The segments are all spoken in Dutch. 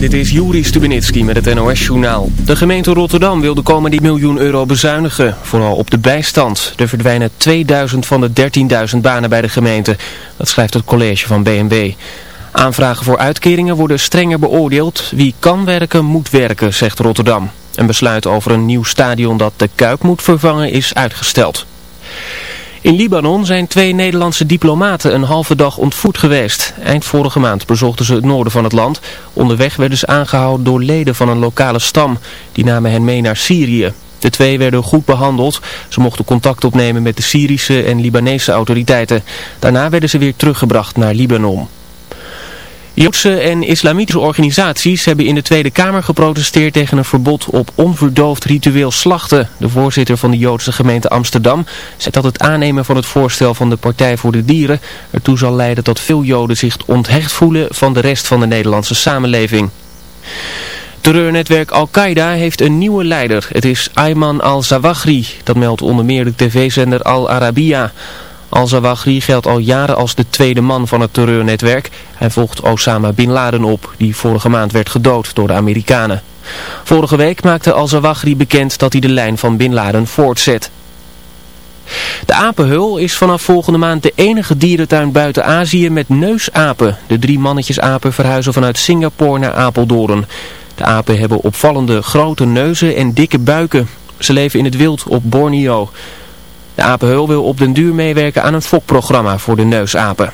Dit is Juri Stubenitski met het NOS-journaal. De gemeente Rotterdam wil de komende miljoen euro bezuinigen, vooral op de bijstand. Er verdwijnen 2000 van de 13.000 banen bij de gemeente. Dat schrijft het college van BNB. Aanvragen voor uitkeringen worden strenger beoordeeld. Wie kan werken, moet werken, zegt Rotterdam. Een besluit over een nieuw stadion dat de Kuip moet vervangen is uitgesteld. In Libanon zijn twee Nederlandse diplomaten een halve dag ontvoerd geweest. Eind vorige maand bezochten ze het noorden van het land. Onderweg werden ze aangehouden door leden van een lokale stam. Die namen hen mee naar Syrië. De twee werden goed behandeld. Ze mochten contact opnemen met de Syrische en Libanese autoriteiten. Daarna werden ze weer teruggebracht naar Libanon. Joodse en islamitische organisaties hebben in de Tweede Kamer geprotesteerd tegen een verbod op onverdoofd ritueel slachten. De voorzitter van de Joodse gemeente Amsterdam zegt dat het aannemen van het voorstel van de Partij voor de Dieren ertoe zal leiden dat veel Joden zich onthecht voelen van de rest van de Nederlandse samenleving. Terreurnetwerk Al-Qaeda heeft een nieuwe leider. Het is Ayman al-Zawahri. Dat meldt onder meer de tv-zender Al Arabiya. Al-Zawahri geldt al jaren als de tweede man van het terreurnetwerk. Hij volgt Osama Bin Laden op, die vorige maand werd gedood door de Amerikanen. Vorige week maakte Al-Zawahri bekend dat hij de lijn van Bin Laden voortzet. De apenhul is vanaf volgende maand de enige dierentuin buiten Azië met neusapen. De drie mannetjesapen verhuizen vanuit Singapore naar Apeldoorn. De apen hebben opvallende grote neuzen en dikke buiken. Ze leven in het wild op Borneo. De apenheul wil op den duur meewerken aan een fokprogramma voor de neusapen.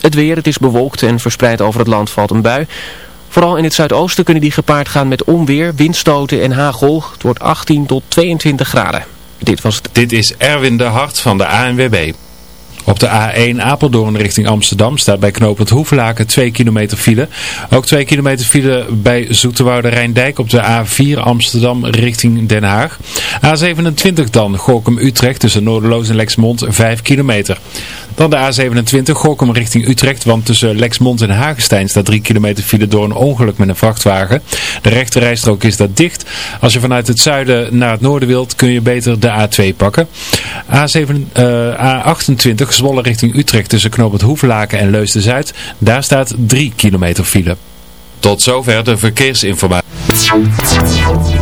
Het weer, het is bewolkt en verspreid over het land valt een bui. Vooral in het zuidoosten kunnen die gepaard gaan met onweer, windstoten en hagel. Het wordt 18 tot 22 graden. Dit was het. Dit is Erwin de Hart van de ANWB. Op de A1 Apeldoorn richting Amsterdam staat bij knooppunt Hoevelaken 2 kilometer file. Ook 2 kilometer file bij Zoeterwoude Rijndijk op de A4 Amsterdam richting Den Haag. A27 dan Gorkum Utrecht tussen Noorderloos en Lexmond 5 kilometer. Dan de A27 Gorkum richting Utrecht, want tussen Lexmond en Hagestein staat 3 kilometer file door een ongeluk met een vrachtwagen. De rechte rijstrook is dat dicht. Als je vanuit het zuiden naar het noorden wilt, kun je beter de A2 pakken. A7, uh, A28 Zwolle richting Utrecht tussen knooppunt Hoevelaken en Leusden-Zuid. Daar staat 3 kilometer file. Tot zover de verkeersinformatie.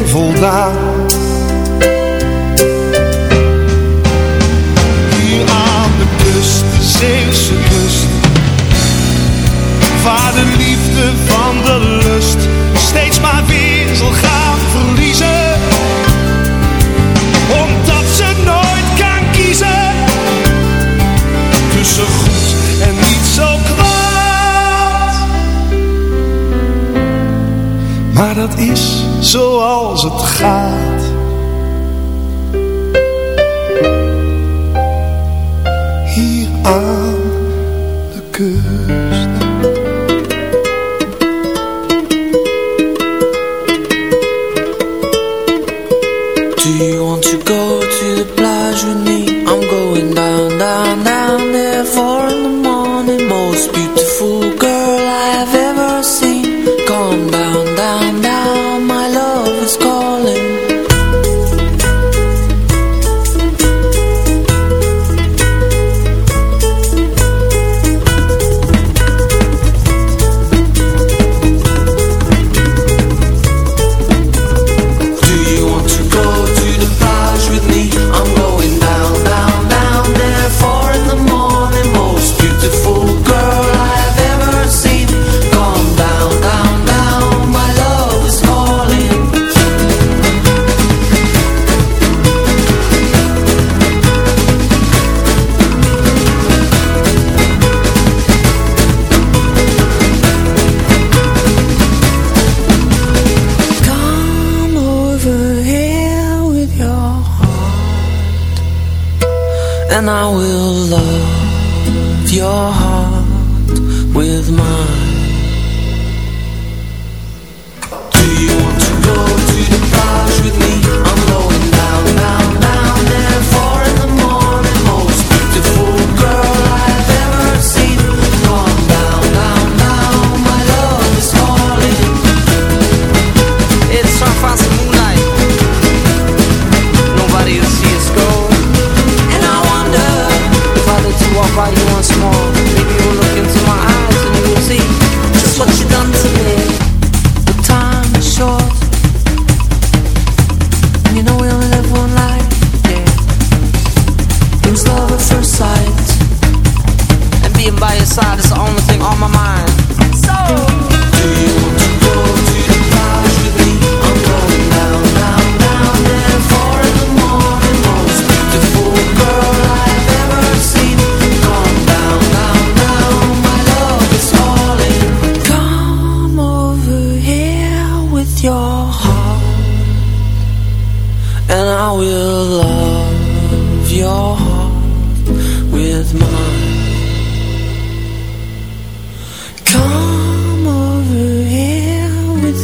Voldaan.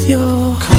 Your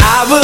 I will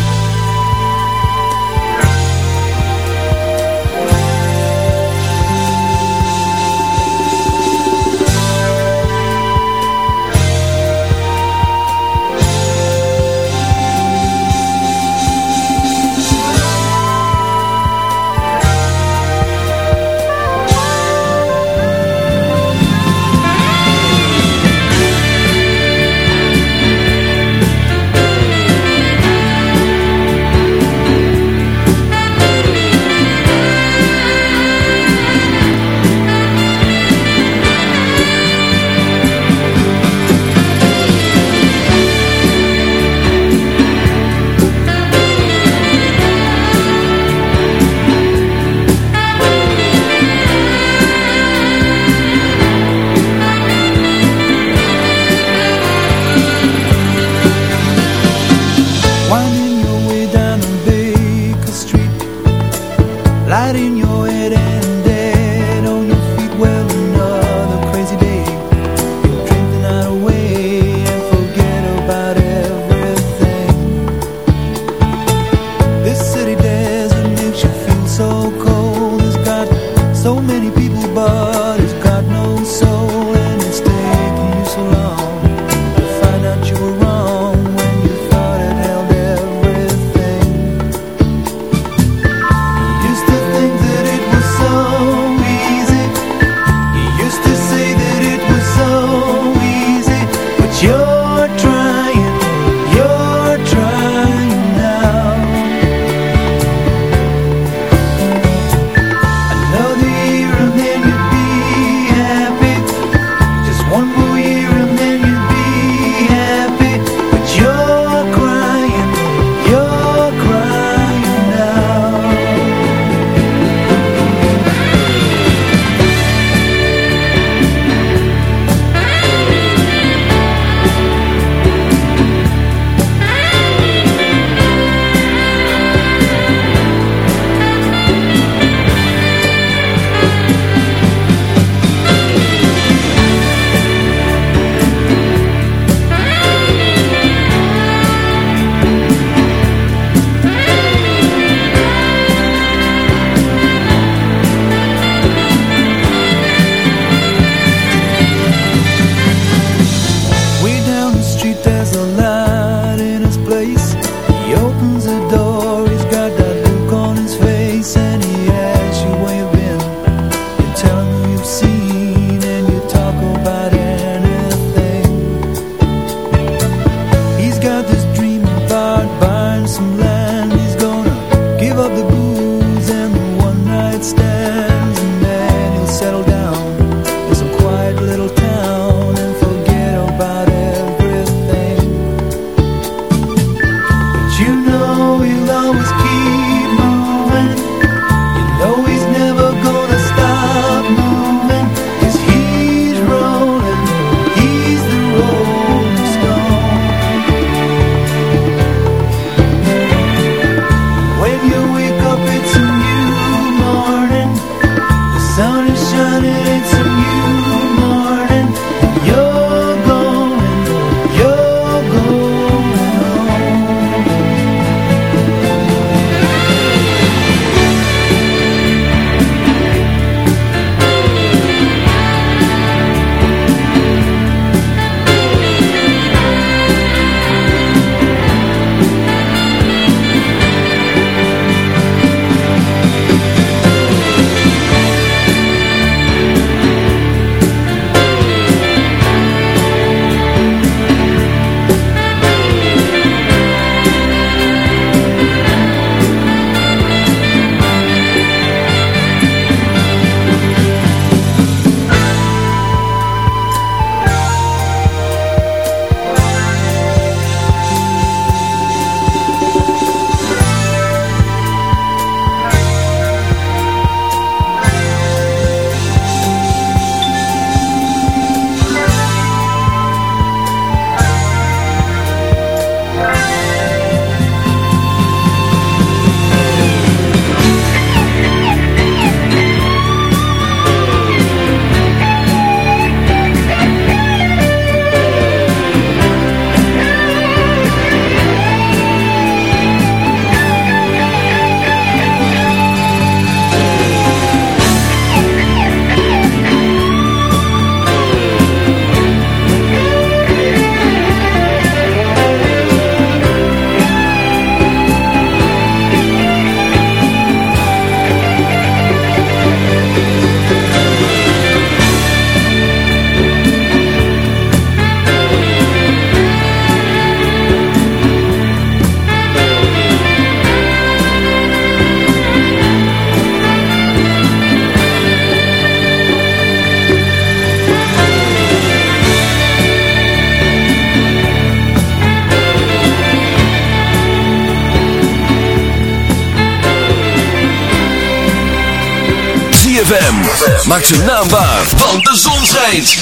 ZFM. Maak ze naambaar, want de zon schijnt.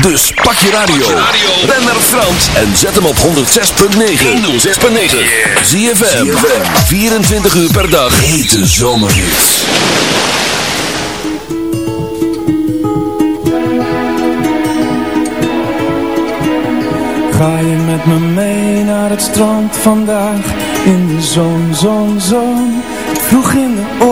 Dus pak je radio. Ben naar Frans en zet hem op 106.9. 106.9. ZFM. 24 uur per dag. Hete zomerhits. Ga je met me mee naar het strand vandaag? In de zon, zon, zon. Vroeg in de oorlog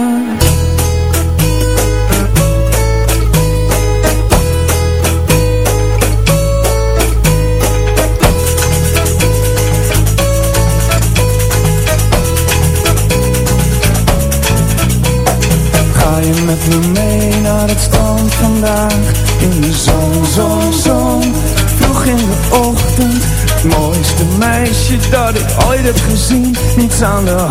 上的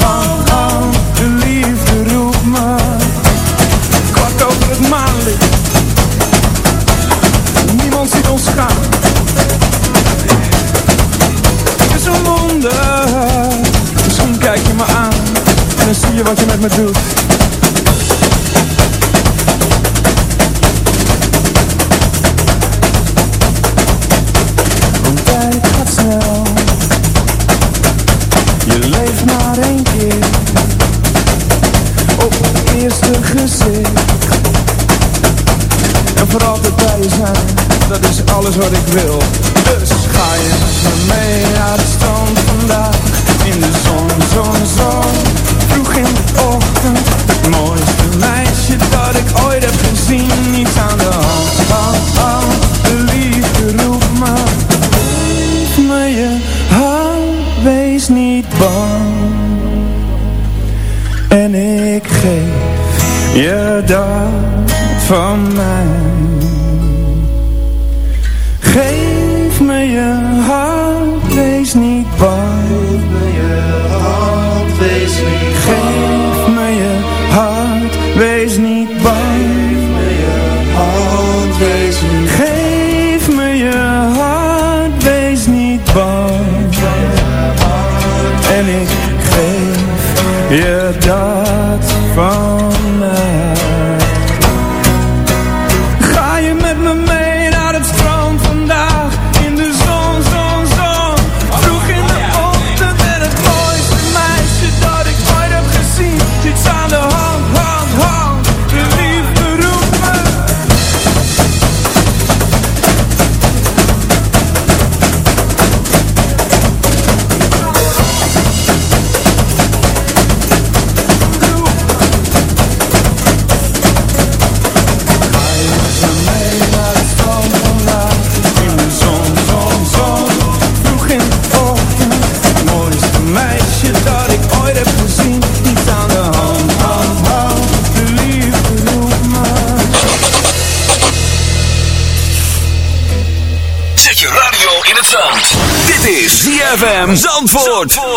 Medusa. van Zandvoort.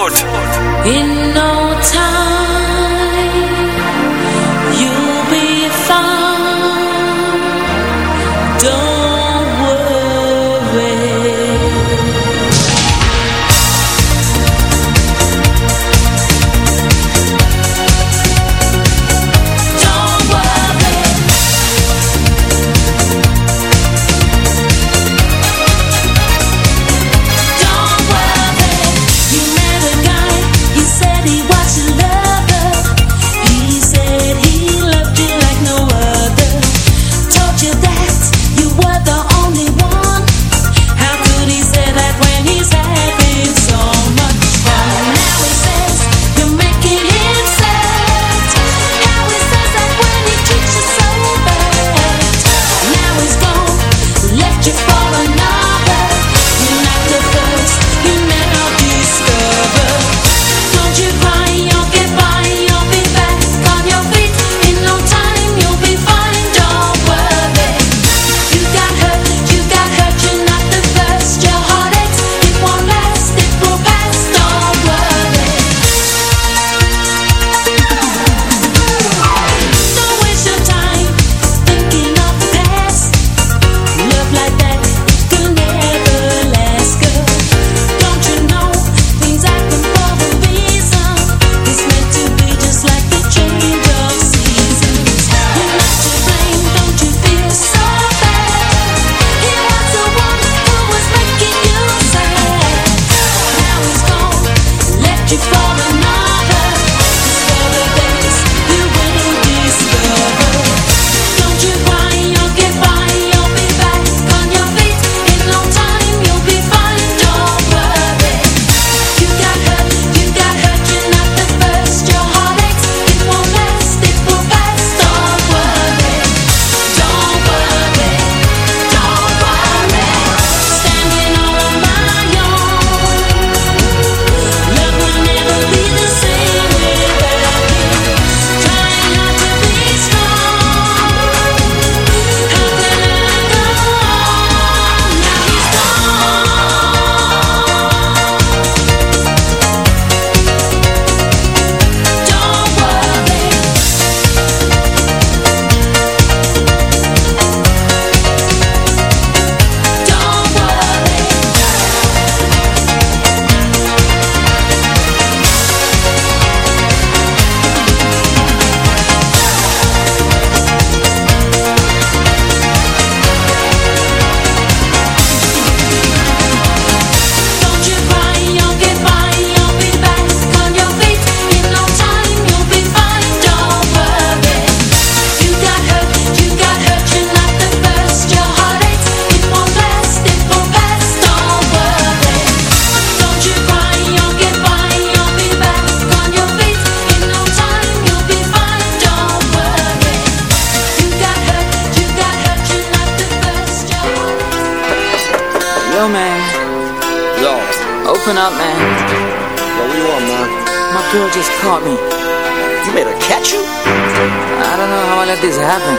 Just caught me. You made her catch you? I don't know how I let this happen.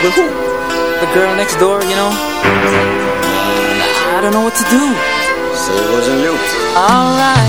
With who? The girl next door, you know? I don't know what to do. Say it wasn't you. Alright.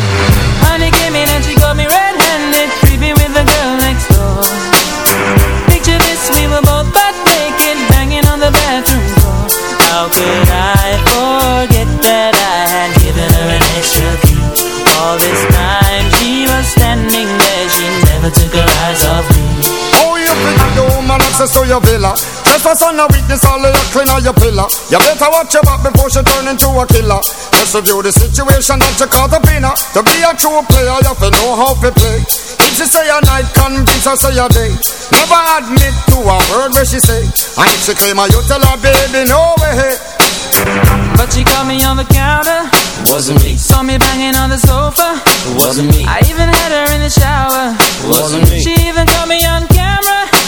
Access to your villa. Trespass on a weakness, all of your clean on your pillar. You better watch your back before she turn into a killer. Just review the situation that you caught up in her To be a true player, you have to know how to play. If she say a night, convince her say a day. Never admit to a word where she say. And if she claim her, you tell her, baby, no way. But she caught me on the counter. Wasn't me. Saw me banging on the sofa. Wasn't me. I even had her in the shower. Wasn't me. She even caught me on camera